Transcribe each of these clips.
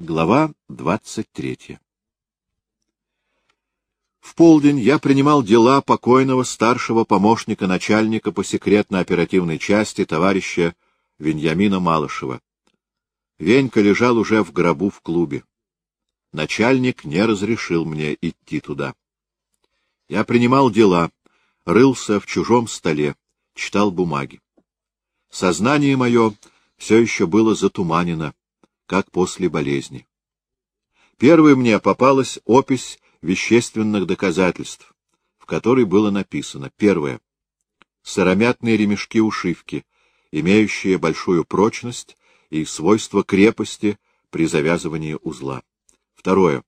Глава двадцать третья В полдень я принимал дела покойного старшего помощника начальника по секретно-оперативной части товарища Веньямина Малышева. Венька лежал уже в гробу в клубе. Начальник не разрешил мне идти туда. Я принимал дела, рылся в чужом столе, читал бумаги. Сознание мое все еще было затуманено, как после болезни. Первой мне попалась опись вещественных доказательств, в которой было написано. Первое. Сыромятные ремешки-ушивки, имеющие большую прочность и свойство крепости при завязывании узла. Второе.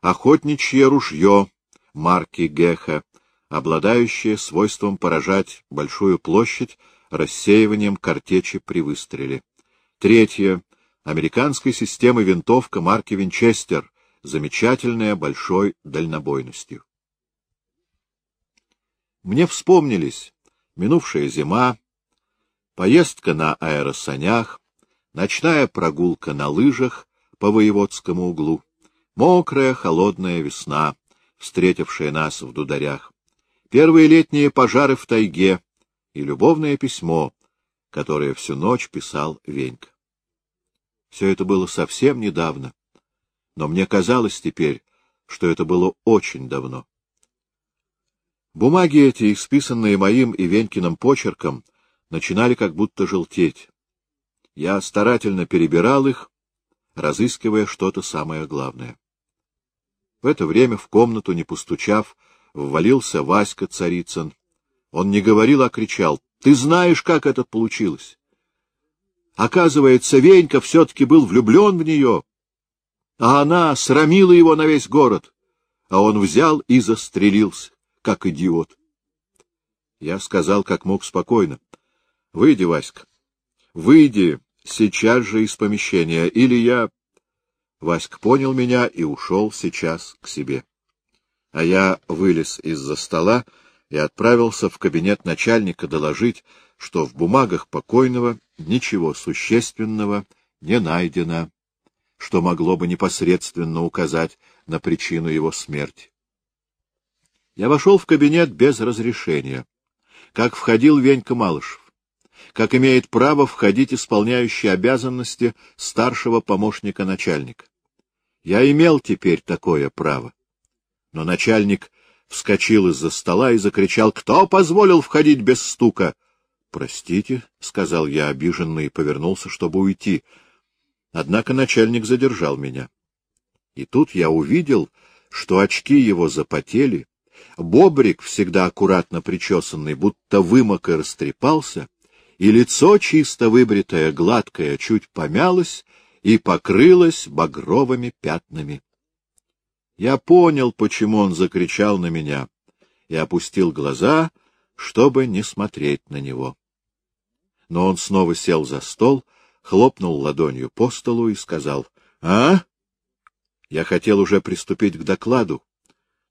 Охотничье ружье марки Геха, обладающее свойством поражать большую площадь рассеиванием картечи при выстреле. Третье американской системы винтовка марки Винчестер, замечательная большой дальнобойностью. Мне вспомнились минувшая зима, поездка на аэросанях, ночная прогулка на лыжах по воеводскому углу, мокрая холодная весна, встретившая нас в дударях, первые летние пожары в тайге и любовное письмо, которое всю ночь писал Венька. Все это было совсем недавно, но мне казалось теперь, что это было очень давно. Бумаги эти, исписанные моим и Венькиным почерком, начинали как будто желтеть. Я старательно перебирал их, разыскивая что-то самое главное. В это время в комнату, не постучав, ввалился Васька Царицын. Он не говорил, а кричал. — Ты знаешь, как это получилось? Оказывается, Венька все-таки был влюблен в нее, а она срамила его на весь город, а он взял и застрелился, как идиот. Я сказал, как мог спокойно. — Выйди, Васька, выйди сейчас же из помещения, или я... Васька понял меня и ушел сейчас к себе. А я вылез из-за стола и отправился в кабинет начальника доложить, что в бумагах покойного ничего существенного не найдено, что могло бы непосредственно указать на причину его смерти. Я вошел в кабинет без разрешения, как входил Венька Малышев, как имеет право входить исполняющий обязанности старшего помощника начальника. Я имел теперь такое право. Но начальник вскочил из-за стола и закричал, «Кто позволил входить без стука?» Простите, — сказал я обиженно и повернулся, чтобы уйти. Однако начальник задержал меня. И тут я увидел, что очки его запотели, бобрик, всегда аккуратно причесанный, будто вымок и растрепался, и лицо чисто выбритое, гладкое, чуть помялось и покрылось багровыми пятнами. Я понял, почему он закричал на меня, и опустил глаза, чтобы не смотреть на него но он снова сел за стол, хлопнул ладонью по столу и сказал, — А? Я хотел уже приступить к докладу,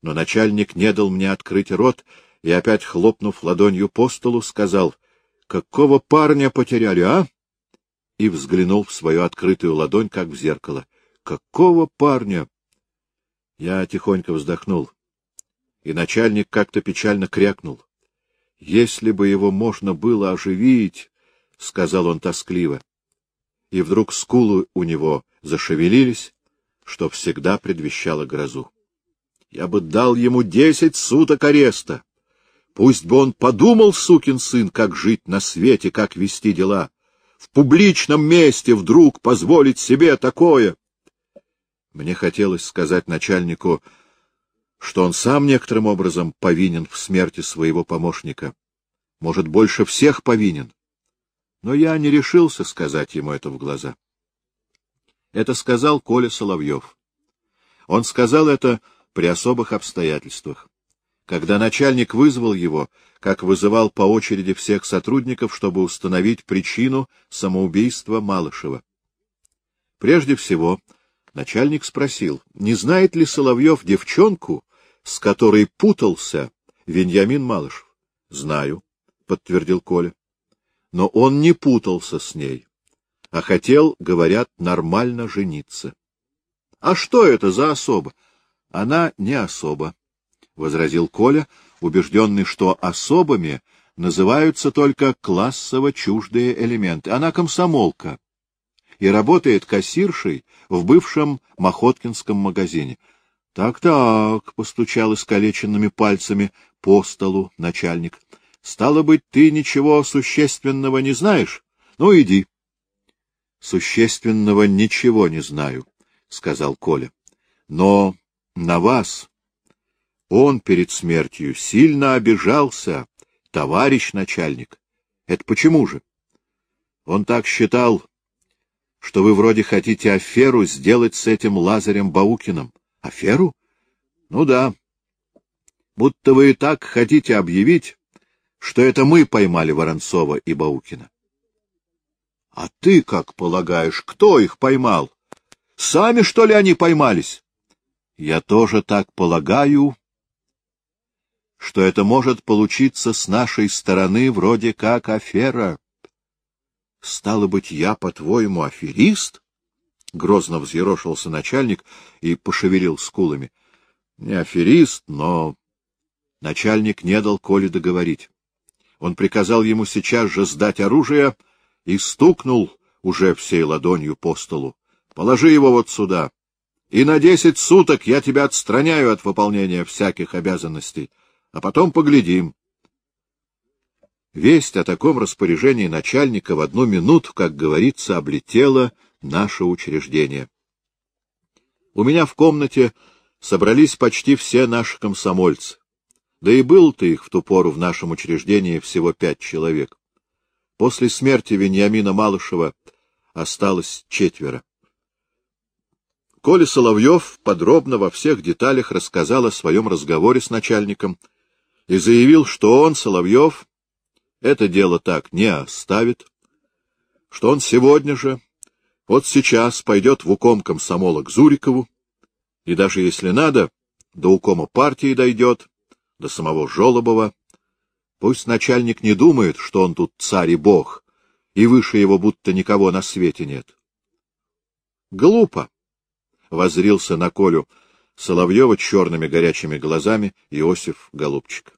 но начальник не дал мне открыть рот и, опять хлопнув ладонью по столу, сказал, — Какого парня потеряли, а? И взглянул в свою открытую ладонь, как в зеркало. — Какого парня? Я тихонько вздохнул, и начальник как-то печально крякнул. Если бы его можно было оживить... — сказал он тоскливо. И вдруг скулы у него зашевелились, что всегда предвещало грозу. Я бы дал ему десять суток ареста. Пусть бы он подумал, сукин сын, как жить на свете, как вести дела. В публичном месте вдруг позволить себе такое. Мне хотелось сказать начальнику, что он сам некоторым образом повинен в смерти своего помощника. Может, больше всех повинен но я не решился сказать ему это в глаза. Это сказал Коля Соловьев. Он сказал это при особых обстоятельствах. Когда начальник вызвал его, как вызывал по очереди всех сотрудников, чтобы установить причину самоубийства Малышева. Прежде всего, начальник спросил, не знает ли Соловьев девчонку, с которой путался Веньямин Малышев? — Знаю, — подтвердил Коля но он не путался с ней, а хотел, говорят, нормально жениться. — А что это за особа? — Она не особа, — возразил Коля, убежденный, что особами называются только классово чуждые элементы. Она комсомолка и работает кассиршей в бывшем Мохоткинском магазине. Так-так, — постучал искалеченными пальцами по столу начальник. — Стало быть, ты ничего существенного не знаешь? Ну, иди. — Существенного ничего не знаю, — сказал Коля. — Но на вас он перед смертью сильно обижался, товарищ начальник. Это почему же? Он так считал, что вы вроде хотите аферу сделать с этим Лазарем Баукиным. Аферу? Ну да. Будто вы и так хотите объявить, что это мы поймали Воронцова и Баукина. А ты как полагаешь, кто их поймал? Сами, что ли, они поймались? Я тоже так полагаю, что это может получиться с нашей стороны вроде как афера. Стало быть, я, по-твоему, аферист? Грозно взъерошился начальник и пошевелил скулами. Не аферист, но... Начальник не дал Коле договорить. Он приказал ему сейчас же сдать оружие и стукнул уже всей ладонью по столу. — Положи его вот сюда. И на десять суток я тебя отстраняю от выполнения всяких обязанностей. А потом поглядим. Весть о таком распоряжении начальника в одну минуту, как говорится, облетела наше учреждение. У меня в комнате собрались почти все наши комсомольцы. Да и было-то их в ту пору в нашем учреждении всего пять человек. После смерти Вениамина Малышева осталось четверо. Коля Соловьев подробно во всех деталях рассказал о своем разговоре с начальником и заявил, что он, Соловьев, это дело так не оставит, что он сегодня же вот сейчас пойдет в уком комсомола к Зурикову, и даже если надо, до укома партии дойдет, до самого Жолобова. Пусть начальник не думает, что он тут царь и бог, и выше его будто никого на свете нет. Глупо! — возрился на Колю Соловьева черными горячими глазами Иосиф Голубчик.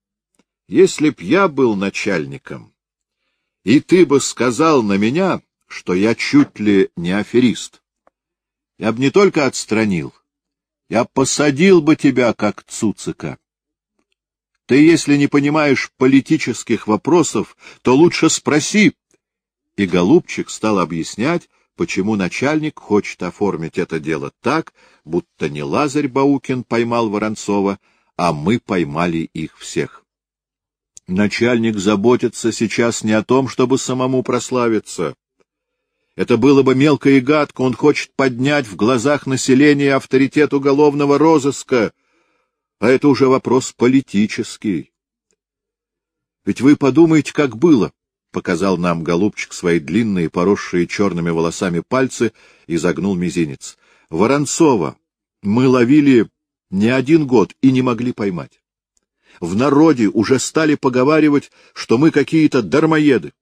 — Если б я был начальником, и ты бы сказал на меня, что я чуть ли не аферист. Я бы не только отстранил, я посадил бы тебя, как Цуцика. Ты, если не понимаешь политических вопросов, то лучше спроси. И Голубчик стал объяснять, почему начальник хочет оформить это дело так, будто не Лазарь Баукин поймал Воронцова, а мы поймали их всех. Начальник заботится сейчас не о том, чтобы самому прославиться, это было бы мелко и гадко, он хочет поднять в глазах населения авторитет уголовного розыска, а это уже вопрос политический. Ведь вы подумайте, как было, — показал нам голубчик свои длинные, поросшие черными волосами пальцы и загнул мизинец. Воронцова мы ловили не один год и не могли поймать. В народе уже стали поговаривать, что мы какие-то дармоеды.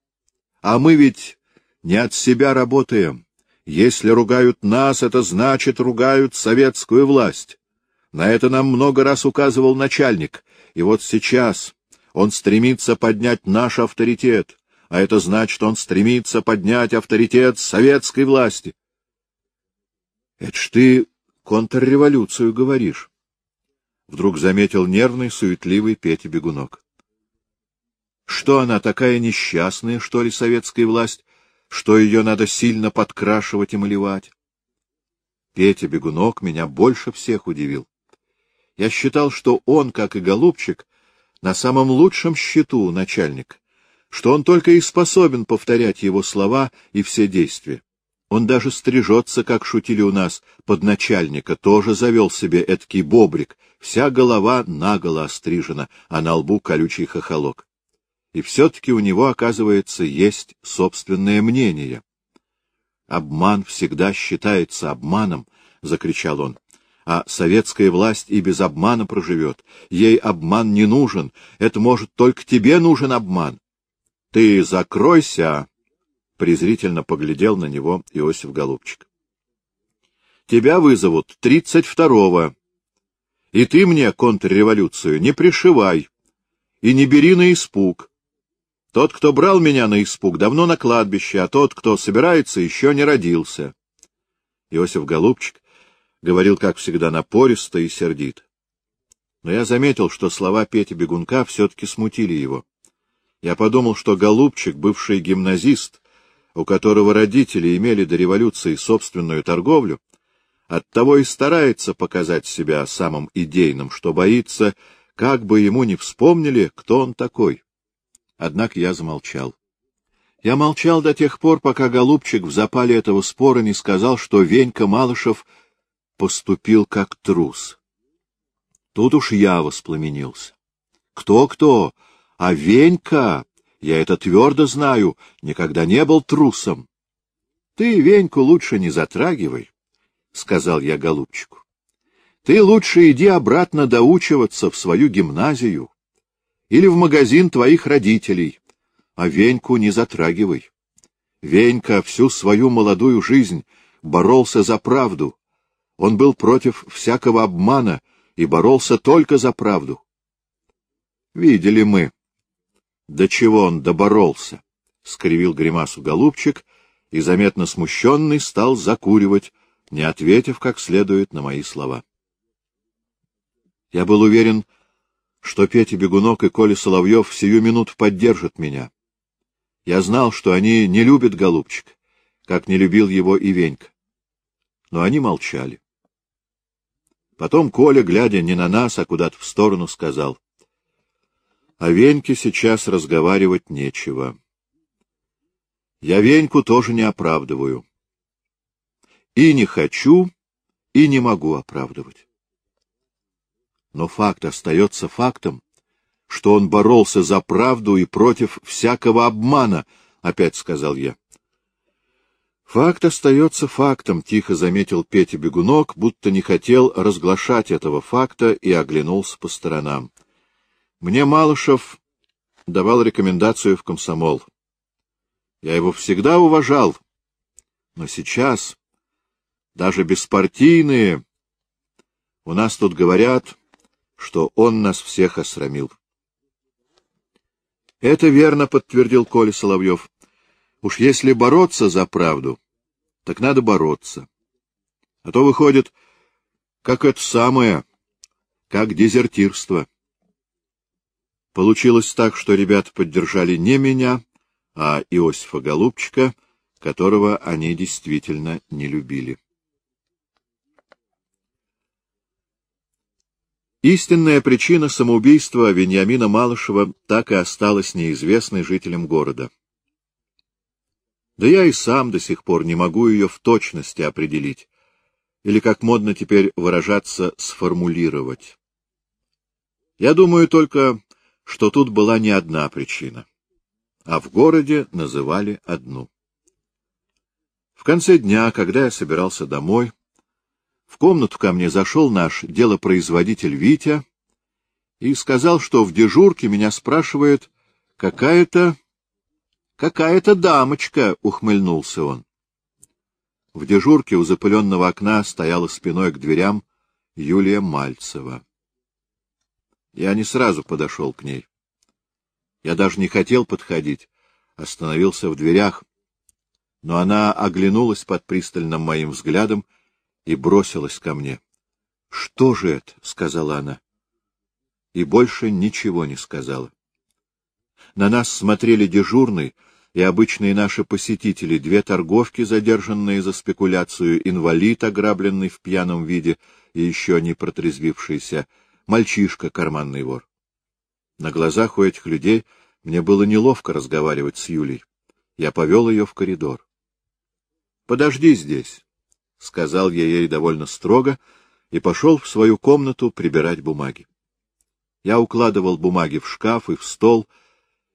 А мы ведь не от себя работаем. Если ругают нас, это значит, ругают советскую власть. На это нам много раз указывал начальник, и вот сейчас он стремится поднять наш авторитет, а это значит, он стремится поднять авторитет советской власти. — Это ж ты контрреволюцию говоришь, — вдруг заметил нервный, суетливый Петя Бегунок. — Что она такая несчастная, что ли, советская власть? Что ее надо сильно подкрашивать и малевать. Петя Бегунок меня больше всех удивил. Я считал, что он, как и Голубчик, на самом лучшем счету начальник, что он только и способен повторять его слова и все действия. Он даже стрижется, как шутили у нас, под начальника, тоже завел себе эткий бобрик, вся голова наголо острижена, а на лбу колючий хохолок и все-таки у него, оказывается, есть собственное мнение. «Обман всегда считается обманом», — закричал он. «А советская власть и без обмана проживет. Ей обман не нужен. Это, может, только тебе нужен обман». «Ты закройся!» — презрительно поглядел на него Иосиф Голубчик. тебя вызовут тридцать второго. И ты мне контрреволюцию не пришивай и не бери на испуг. Тот, кто брал меня на испуг, давно на кладбище, а тот, кто собирается, еще не родился. Иосиф Голубчик говорил, как всегда, напористо и сердит. Но я заметил, что слова Пети Бегунка все-таки смутили его. Я подумал, что Голубчик, бывший гимназист, у которого родители имели до революции собственную торговлю, оттого и старается показать себя самым идейным, что боится, как бы ему не вспомнили, кто он такой. Однако я замолчал. Я молчал до тех пор, пока Голубчик в запале этого спора не сказал, что Венька Малышев поступил как трус. Тут уж я воспламенился. Кто-кто, а Венька, я это твердо знаю, никогда не был трусом. Ты Веньку лучше не затрагивай, — сказал я голубчику. Ты лучше иди обратно доучиваться в свою гимназию или в магазин твоих родителей, а Веньку не затрагивай. Венька всю свою молодую жизнь боролся за правду. Он был против всякого обмана и боролся только за правду. Видели мы, до чего он доборолся, — скривил гримасу голубчик и, заметно смущенный, стал закуривать, не ответив как следует на мои слова. Я был уверен, что Петя Бегунок и Коля Соловьев сию минуту поддержат меня. Я знал, что они не любят голубчик, как не любил его и Венька. Но они молчали. Потом Коля, глядя не на нас, а куда-то в сторону, сказал. О Веньке сейчас разговаривать нечего. Я Веньку тоже не оправдываю. И не хочу, и не могу оправдывать. Но факт остается фактом, что он боролся за правду и против всякого обмана, — опять сказал я. Факт остается фактом, — тихо заметил Петя Бегунок, будто не хотел разглашать этого факта и оглянулся по сторонам. Мне Малышев давал рекомендацию в комсомол. Я его всегда уважал, но сейчас даже беспартийные у нас тут говорят, что он нас всех осрамил. — Это верно, — подтвердил Коля Соловьев. — Уж если бороться за правду, так надо бороться. А то выходит, как это самое, как дезертирство. Получилось так, что ребята поддержали не меня, а Иосифа Голубчика, которого они действительно не любили. Истинная причина самоубийства Вениамина Малышева так и осталась неизвестной жителям города. Да я и сам до сих пор не могу ее в точности определить, или, как модно теперь выражаться, сформулировать. Я думаю только что тут была не одна причина, а в городе называли одну. В конце дня, когда я собирался домой, в комнату ко мне зашел наш делопроизводитель Витя и сказал, что в дежурке меня спрашивает какая-то... какая-то дамочка, — ухмыльнулся он. В дежурке у запыленного окна стояла спиной к дверям Юлия Мальцева. Я не сразу подошел к ней. Я даже не хотел подходить, остановился в дверях, но она оглянулась под пристальным моим взглядом и бросилась ко мне. — Что же это? — сказала она. И больше ничего не сказала. На нас смотрели дежурный и обычные наши посетители, две торговки, задержанные за спекуляцию, инвалид, ограбленный в пьяном виде и еще не протрезвившийся, мальчишка, карманный вор. На глазах у этих людей мне было неловко разговаривать с Юлей. Я повел ее в коридор. — Подожди здесь, — сказал я ей довольно строго, и пошел в свою комнату прибирать бумаги. Я укладывал бумаги в шкаф и в стол,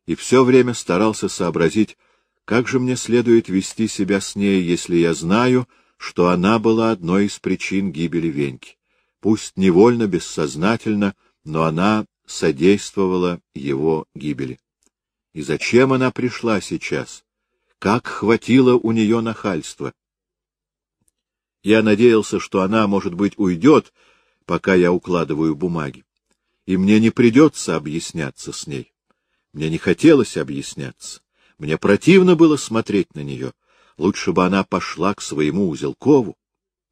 и все время старался сообразить, как же мне следует вести себя с ней, если я знаю, что она была одной из причин гибели Веньки пусть невольно, бессознательно, но она содействовала его гибели. И зачем она пришла сейчас? Как хватило у нее нахальства? Я надеялся, что она, может быть, уйдет, пока я укладываю бумаги, и мне не придется объясняться с ней. Мне не хотелось объясняться. Мне противно было смотреть на нее. Лучше бы она пошла к своему Узелкову.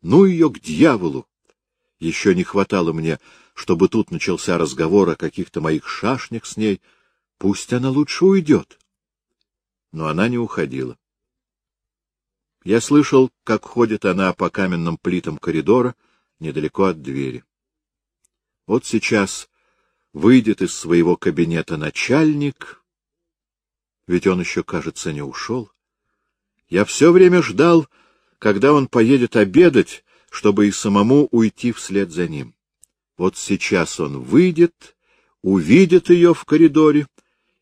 Ну ее к дьяволу! Еще не хватало мне, чтобы тут начался разговор о каких-то моих шашнях с ней. Пусть она лучше уйдет. Но она не уходила. Я слышал, как ходит она по каменным плитам коридора, недалеко от двери. Вот сейчас выйдет из своего кабинета начальник, ведь он еще, кажется, не ушел. Я все время ждал, когда он поедет обедать, чтобы и самому уйти вслед за ним. Вот сейчас он выйдет, увидит ее в коридоре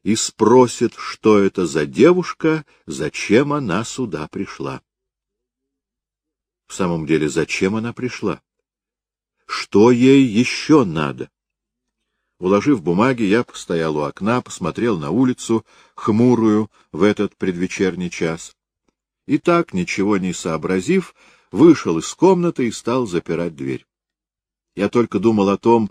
и спросит, что это за девушка, зачем она сюда пришла. В самом деле, зачем она пришла? Что ей еще надо? Уложив бумаги, я постоял у окна, посмотрел на улицу, хмурую в этот предвечерний час. И так, ничего не сообразив, вышел из комнаты и стал запирать дверь. Я только думал о том,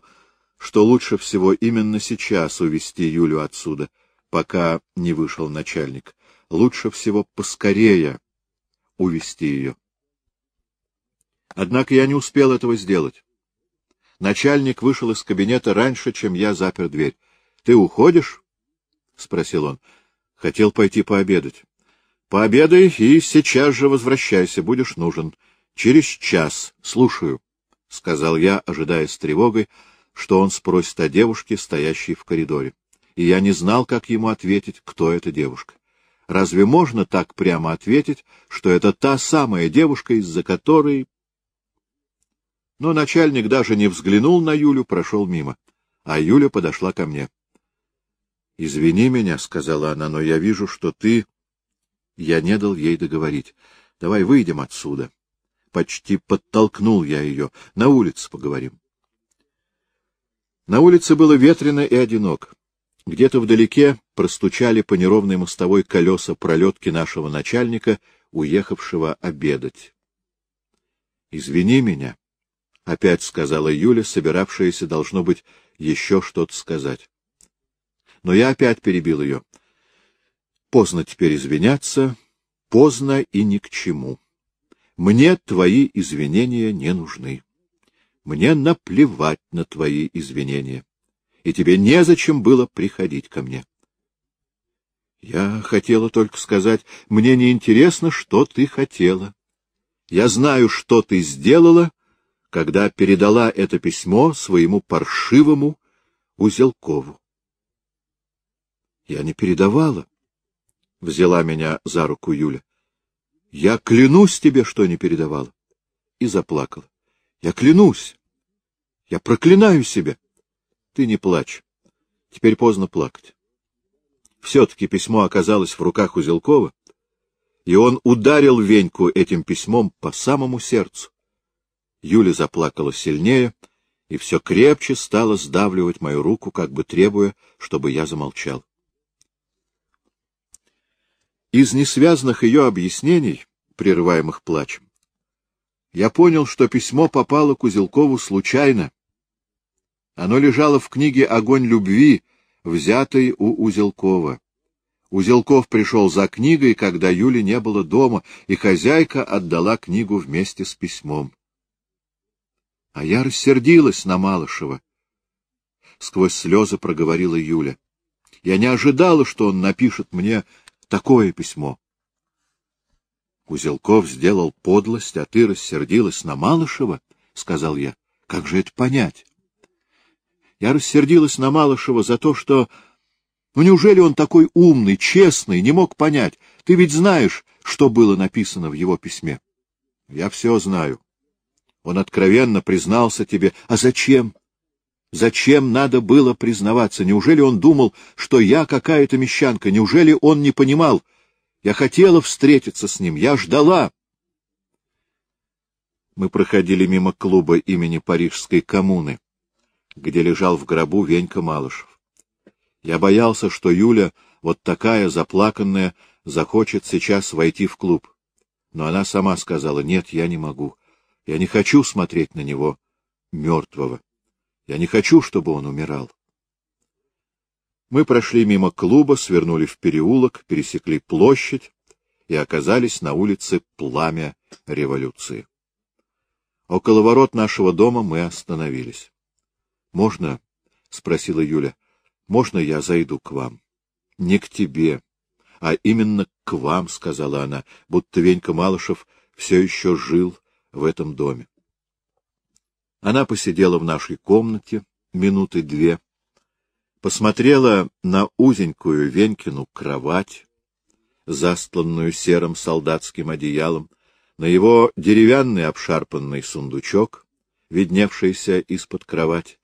что лучше всего именно сейчас увести Юлю отсюда, пока не вышел начальник. Лучше всего поскорее увести ее. Однако я не успел этого сделать. Начальник вышел из кабинета раньше, чем я запер дверь. — Ты уходишь? — спросил он. — Хотел пойти пообедать. — Пообедай и сейчас же возвращайся, будешь нужен. Через час. Слушаю, — сказал я, ожидая с тревогой, что он спросит о девушке, стоящей в коридоре. И я не знал, как ему ответить, кто эта девушка. Разве можно так прямо ответить, что это та самая девушка, из-за которой но начальник даже не взглянул на Юлю, прошел мимо. А Юля подошла ко мне. — Извини меня, — сказала она, — но я вижу, что ты... Я не дал ей договорить. Давай выйдем отсюда. Почти подтолкнул я ее. На улице поговорим. На улице было ветрено и одинок. Где-то вдалеке простучали по неровной мостовой колеса пролетки нашего начальника, уехавшего обедать. — Извини меня, — опять сказала Юля, собиравшаяся, должно быть, еще что-то сказать. Но я опять перебил ее. Поздно теперь извиняться, поздно и ни к чему. Мне твои извинения не нужны. Мне наплевать на твои извинения. И тебе незачем было приходить ко мне. Я хотела только сказать, мне не интересно, что ты хотела. Я знаю, что ты сделала, когда передала это письмо своему паршивому Узелкову. Я не передавала, — взяла меня за руку Юля. Я клянусь тебе, что не передавала. И заплакала. Я клянусь. Я проклинаю себя. Ты не плачь. Теперь поздно плакать. Все-таки письмо оказалось в руках Узелкова, и он ударил Веньку этим письмом по самому сердцу. Юля заплакала сильнее и все крепче стала сдавливать мою руку, как бы требуя, чтобы я замолчал. Из несвязанных ее объяснений, прерываемых плачем, я понял, что письмо попало к Узелкову случайно. Оно лежало в книге «Огонь любви», взятой у Узелкова. Узелков пришел за книгой, когда Юли не было дома, и хозяйка отдала книгу вместе с письмом. А я рассердилась на Малышева. Сквозь слезы проговорила Юля. Я не ожидала, что он напишет мне такое письмо. Узелков сделал подлость, а ты рассердилась на Малышева, — сказал я. — Как же это понять? Я рассердилась на Малышева за то, что... Ну, неужели он такой умный, честный, не мог понять? Ты ведь знаешь, что было написано в его письме. — Я все знаю, он откровенно признался тебе. А зачем? Зачем надо было признаваться? Неужели он думал, что я какая-то мещанка? Неужели он не понимал? Я хотела встретиться с ним, я ждала. Мы проходили мимо клуба имени Парижской коммуны, где лежал в гробу Венька Малышев. Я боялся, что Юля, вот такая заплаканная, захочет сейчас войти в клуб. Но она сама сказала, нет, я не могу. Я не хочу смотреть на него мертвого. Я не хочу, чтобы он умирал. Мы прошли мимо клуба, свернули в переулок, пересекли площадь и оказались на улице Пламя революции. Около ворот нашего дома мы остановились. — Можно? — спросила Юля. — Можно я зайду к вам? — Не к тебе, а именно к вам, — сказала она, будто Венька Малышев все еще жил в этом доме. Она посидела в нашей комнате минуты две, посмотрела на узенькую Венькину кровать, застланную серым солдатским одеялом, на его деревянный обшарпанный сундучок, видневшийся из-под кровати,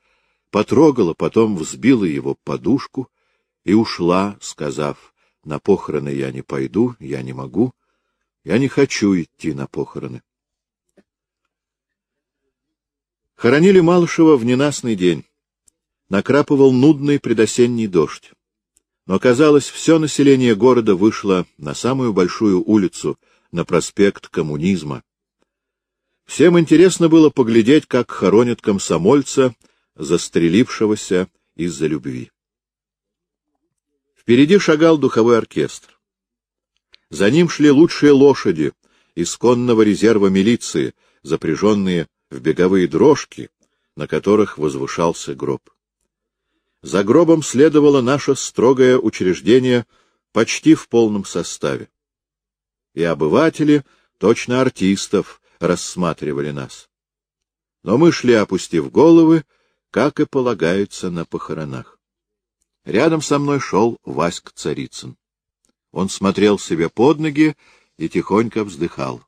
потрогала, потом взбила его подушку и ушла, сказав, на похороны я не пойду, я не могу, я не хочу идти на похороны. Хоронили Малышева в ненастный день. Накрапывал нудный предосенний дождь. Но, казалось, все население города вышло на самую большую улицу, на проспект коммунизма. Всем интересно было поглядеть, как хоронят комсомольца, застрелившегося из-за любви. Впереди шагал духовой оркестр. За ним шли лучшие лошади из конного резерва милиции, запряженные в беговые дрожки, на которых возвышался гроб. За гробом следовало наше строгое учреждение почти в полном составе. И обыватели, точно артистов, рассматривали нас. Но мы шли, опустив головы, как и полагается на похоронах. Рядом со мной шел Васька Царицын. Он смотрел себе под ноги и тихонько вздыхал.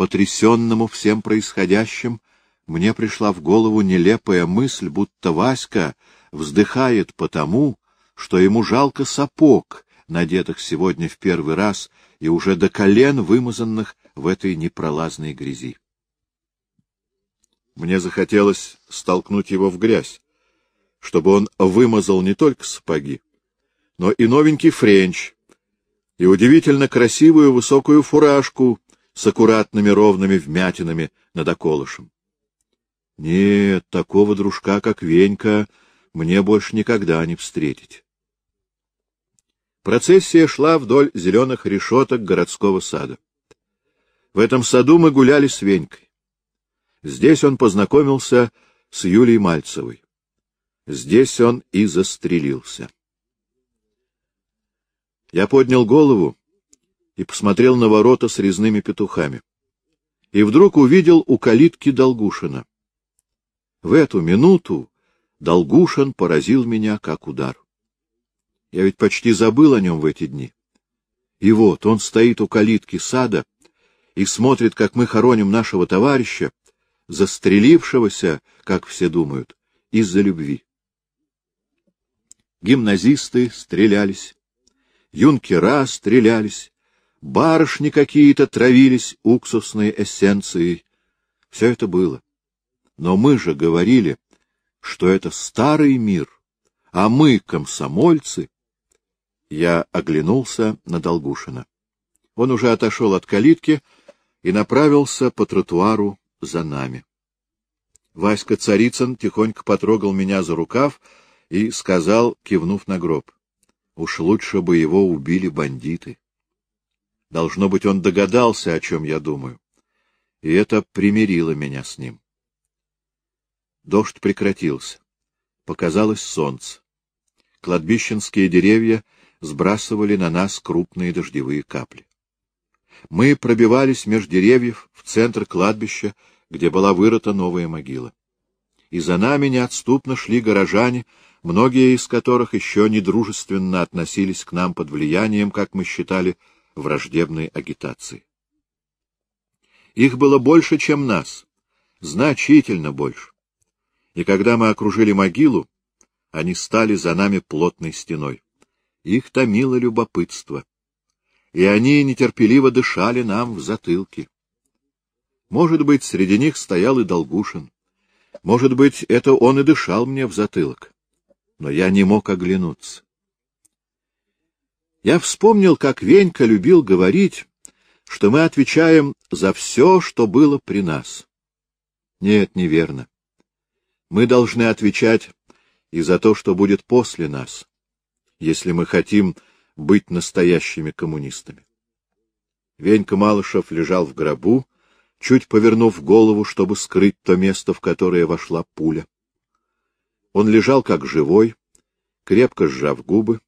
Потрясенному всем происходящим, мне пришла в голову нелепая мысль, будто Васька вздыхает потому, что ему жалко сапог, надетых сегодня в первый раз и уже до колен вымазанных в этой непролазной грязи. Мне захотелось столкнуть его в грязь, чтобы он вымазал не только сапоги, но и новенький френч, и удивительно красивую высокую фуражку с аккуратными ровными вмятинами над околышем. Нет, такого дружка, как Венька, мне больше никогда не встретить. Процессия шла вдоль зеленых решеток городского сада. В этом саду мы гуляли с Венькой. Здесь он познакомился с Юлией Мальцевой. Здесь он и застрелился. Я поднял голову и посмотрел на ворота с резными петухами. И вдруг увидел у калитки Долгушина. В эту минуту Долгушин поразил меня как удар. Я ведь почти забыл о нем в эти дни. И вот он стоит у калитки сада и смотрит, как мы хороним нашего товарища, застрелившегося, как все думают, из-за любви. Гимназисты стрелялись, юнкера стрелялись, барышни какие-то травились уксусной эссенцией. Все это было. Но мы же говорили, что это старый мир, а мы, комсомольцы... Я оглянулся на Долгушина. Он уже отошел от калитки и направился по тротуару за нами. Васька Царицын тихонько потрогал меня за рукав и сказал, кивнув на гроб, «Уж лучше бы его убили бандиты». Должно быть, он догадался, о чем я думаю, и это примирило меня с ним. Дождь прекратился. Показалось солнце. Кладбищенские деревья сбрасывали на нас крупные дождевые капли. Мы пробивались меж деревьев в центр кладбища, где была вырыта новая могила. И за нами неотступно шли горожане, многие из которых еще недружественно относились к нам под влиянием, как мы считали, враждебной агитации. Их было больше, чем нас, значительно больше и когда мы окружили могилу, они стали за нами плотной стеной. Их томило любопытство, и они нетерпеливо дышали нам в затылки. Может быть, среди них стоял и Долгушин. Может быть, это он и дышал мне в затылок. Но я не мог оглянуться. Я вспомнил, как Венька любил говорить, что мы отвечаем за все, что было при нас. Нет, неверно. Мы должны отвечать и за то, что будет после нас, если мы хотим быть настоящими коммунистами. Венька Малышев лежал в гробу, чуть повернув голову, чтобы скрыть то место, в которое вошла пуля. Он лежал как живой, крепко сжав губы,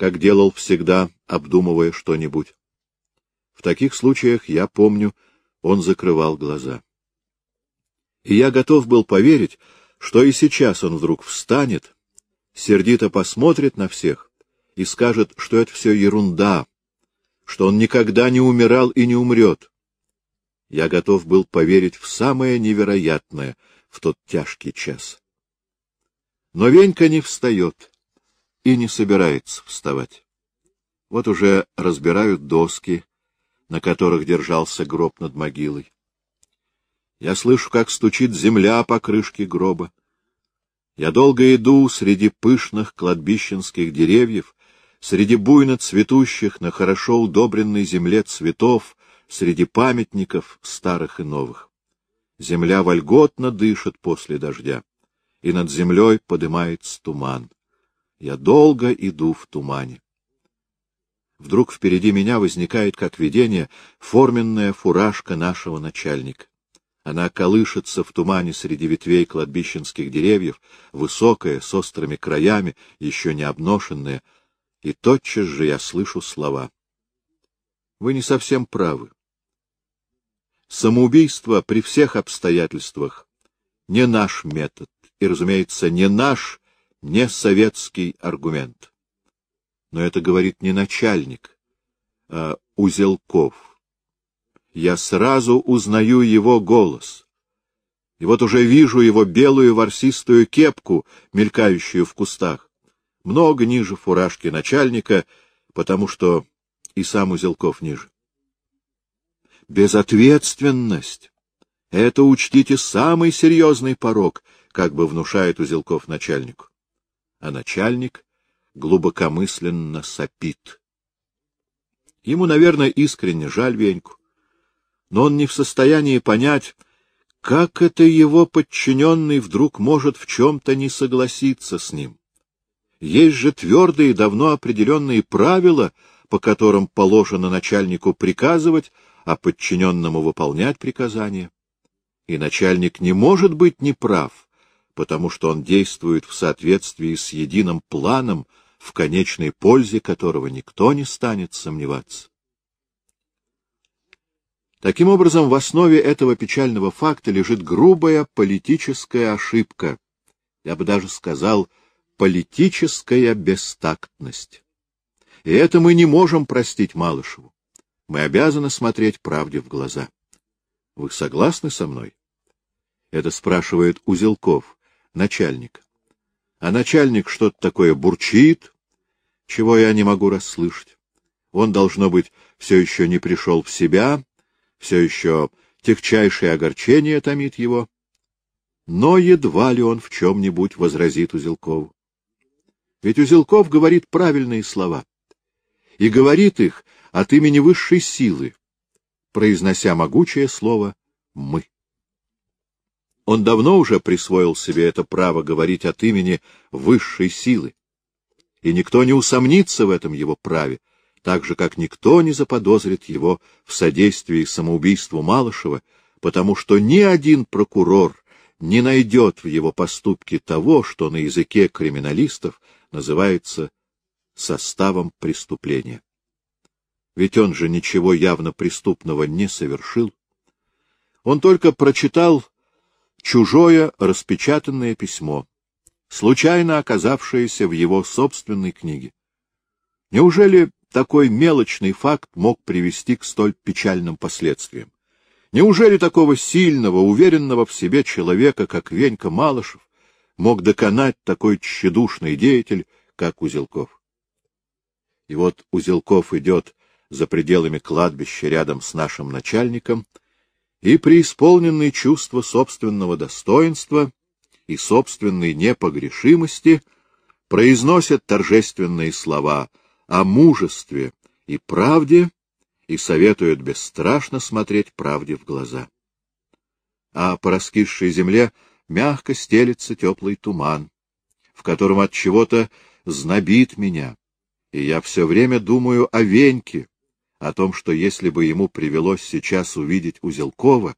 как делал всегда, обдумывая что-нибудь. В таких случаях, я помню, он закрывал глаза. И я готов был поверить, что и сейчас он вдруг встанет, сердито посмотрит на всех и скажет, что это все ерунда, что он никогда не умирал и не умрет. Я готов был поверить в самое невероятное в тот тяжкий час. Но Венька не встает и не собирается вставать. Вот уже разбирают доски, на которых держался гроб над могилой. Я слышу, как стучит земля по крышке гроба. Я долго иду среди пышных кладбищенских деревьев, среди буйно цветущих на хорошо удобренной земле цветов, среди памятников старых и новых. Земля вольготно дышит после дождя, и над землей подымается туман. Я долго иду в тумане. Вдруг впереди меня возникает, как видение, форменная фуражка нашего начальника. Она колышется в тумане среди ветвей кладбищенских деревьев, высокая, с острыми краями, еще не обношенная, и тотчас же я слышу слова. Вы не совсем правы. Самоубийство при всех обстоятельствах не наш метод, и, разумеется, не наш, не советский аргумент но это говорит не начальник, а Узелков. Я сразу узнаю его голос. И вот уже вижу его белую ворсистую кепку, мелькающую в кустах, много ниже фуражки начальника, потому что и сам Узелков ниже. Безответственность — это, учтите, самый серьезный порог, как бы внушает Узелков начальнику. А начальник глубокомысленно сопит. Ему, наверное, искренне жаль Веньку, но он не в состоянии понять, как это его подчиненный вдруг может в чем-то не согласиться с ним. Есть же твердые, давно определенные правила, по которым положено начальнику приказывать, а подчиненному выполнять приказания. И начальник не может быть неправ, потому что он действует в соответствии с единым планом, в конечной пользе которого никто не станет сомневаться. Таким образом, в основе этого печального факта лежит грубая политическая ошибка, я бы даже сказал, политическая бестактность. И это мы не можем простить Малышеву. Мы обязаны смотреть правде в глаза. Вы согласны со мной? Это спрашивает Узелков, начальник а начальник что-то такое бурчит, чего я не могу расслышать. Он, должно быть, все еще не пришел в себя, все еще тягчайшее огорчение томит его. Но едва ли он в чем-нибудь возразит Узелкову. Ведь Узелков говорит правильные слова. И говорит их от имени высшей силы, произнося могучее слово «мы». Он давно уже присвоил себе это право говорить от имени высшей силы. И никто не усомнится в этом его праве, так же, как никто не заподозрит его в содействии самоубийству Малышева, потому что ни один прокурор не найдет в его поступке того, что на языке криминалистов называется составом преступления. Ведь он же ничего явно преступного не совершил. Он только прочитал чужое распечатанное письмо, случайно оказавшееся в его собственной книге. Неужели такой мелочный факт мог привести к столь печальным последствиям? Неужели такого сильного, уверенного в себе человека, как Венька Малышев, мог доконать такой тщедушный деятель, как Узелков? И вот Узелков идет за пределами кладбища рядом с нашим начальником — и преисполненный чувства собственного достоинства и собственной непогрешимости произносят торжественные слова о мужестве и правде и советуют бесстрашно смотреть правде в глаза. А по раскисшей земле мягко стелится теплый туман, в котором от чего-то знобит меня, и я все время думаю о Веньке, о том, что если бы ему привелось сейчас увидеть Узелкова,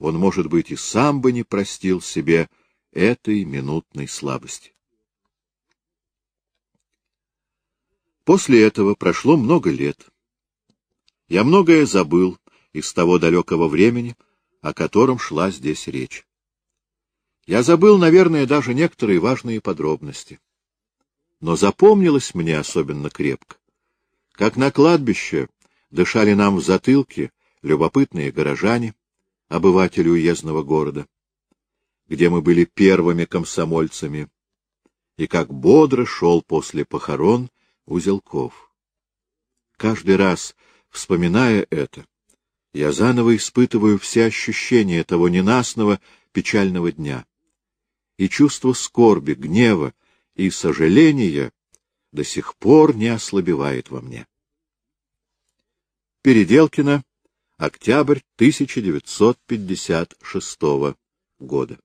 он, может быть, и сам бы не простил себе этой минутной слабости. После этого прошло много лет. Я многое забыл из того далекого времени, о котором шла здесь речь. Я забыл, наверное, даже некоторые важные подробности. Но запомнилось мне особенно крепко, как на кладбище дышали нам в затылке любопытные горожане, обыватели уездного города, где мы были первыми комсомольцами, и как бодро шел после похорон узелков. Каждый раз, вспоминая это, я заново испытываю все ощущения того ненастного печального дня. И чувство скорби, гнева и сожаления до сих пор не ослабевает во мне. Переделкино, октябрь 1956 года.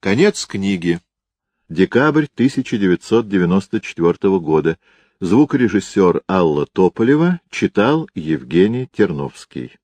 Конец книги. Декабрь 1994 года. Звукорежиссер Алла Тополева читал Евгений Терновский.